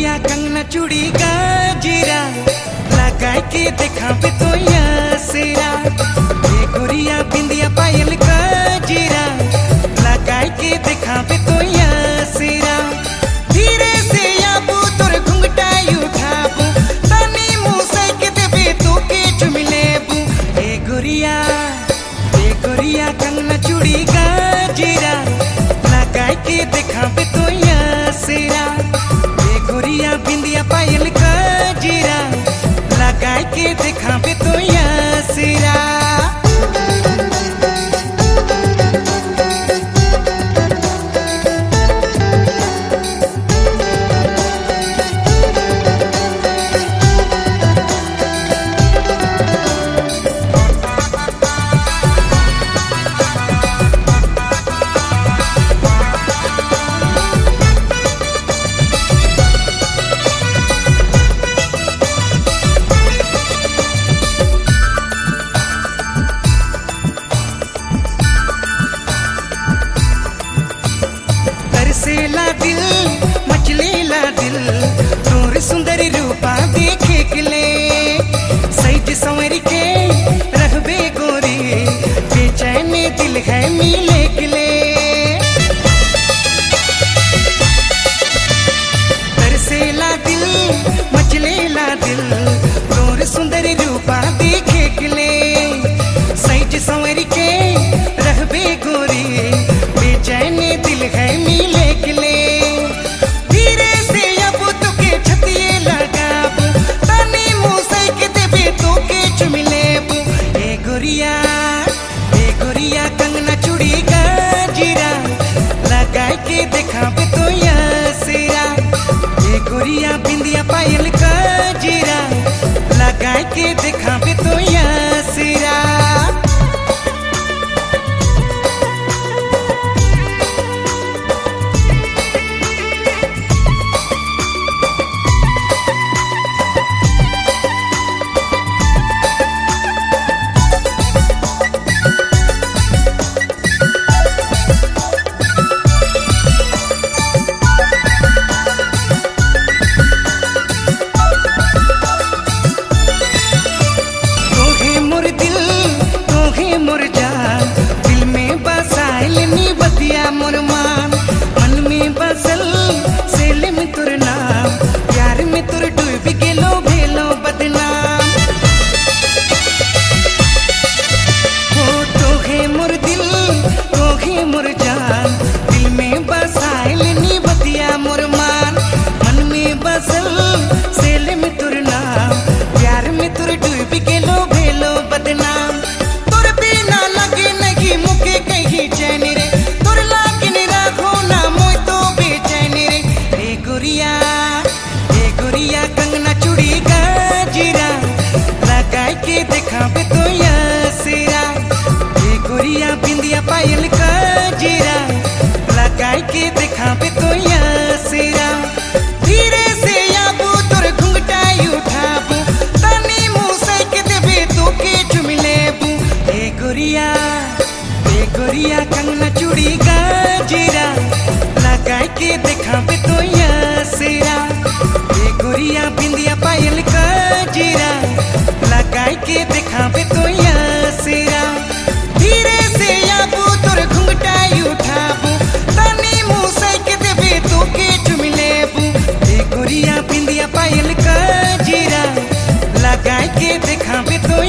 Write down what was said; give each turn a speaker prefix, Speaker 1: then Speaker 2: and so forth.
Speaker 1: बिटिया कंगना चूड़ी गाजीरा लगा के देखा पे तो यासेरा ये गुड़िया बिंदिया पायल गाजीरा लगा के देखा पे तो यासेरा धीरे से आबू, तोर घुंघटा उठाबू। तनी मुँह से के देबे तो के चुमिलेबू ये गुड़िया ये गुड़िया कंगना चूड़ी गाजीरा लगा के देखा पे किला दिल दिल। तोर सुंदर रूपा देखे किले। के रहबे गोरी। बेचैन दिल है मिले किले। दिल दिल। तोर सुंदर रूपा देखे किले। के के भी तो सिरा। ये बिंदिया पायल का जीरा। लगाए के देखा की दिखा भी तू तो